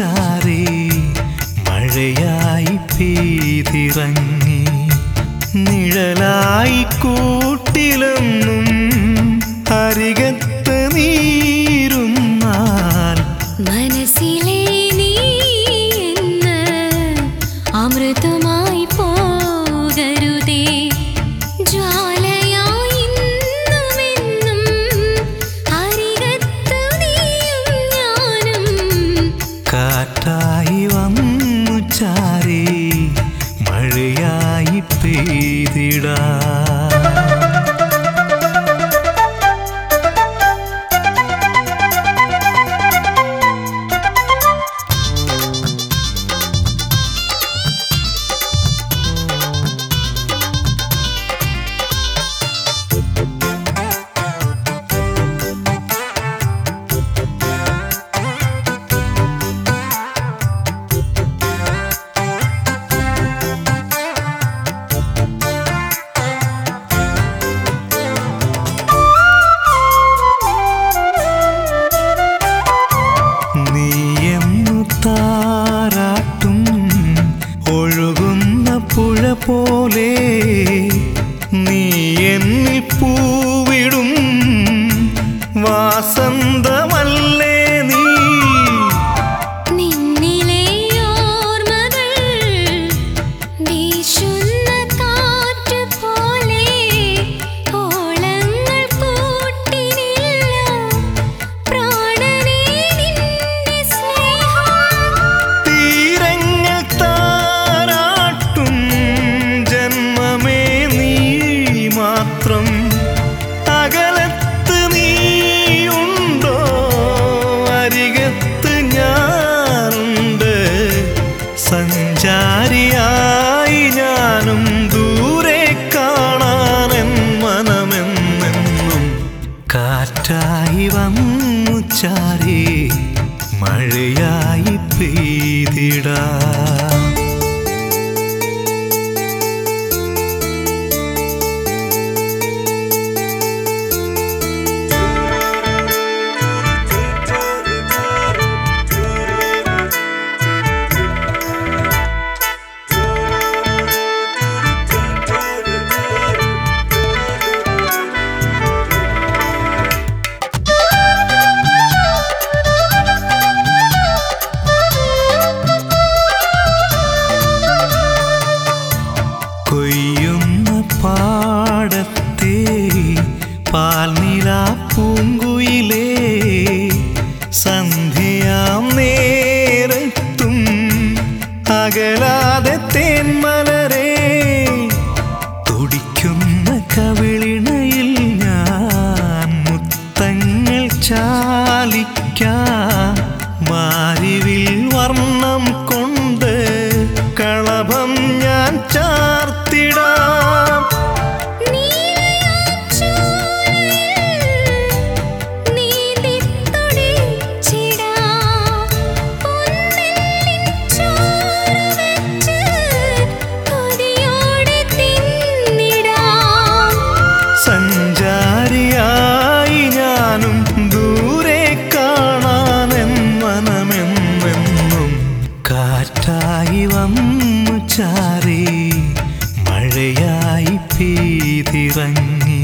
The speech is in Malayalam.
ചാറി മഴയായി പെയ്തിറങ്ങി നിഴലായി കൂട്ടിലെന്നും അരികത്ത് നീരുന്നാൽ മനസ്സിലെ നീ അമൃതം കാറ്റായി വന്നു ചാരി മഴയായി പെയ്തിടാ. പോലെ നീ എന്നിൽ പൂവിടും. വാസന്തമല്ലേ പാൽനില അകലാതെ തേന്മലരേ തുടിക്കുന്ന കവിൾ ചെയ്തിറങ്ങി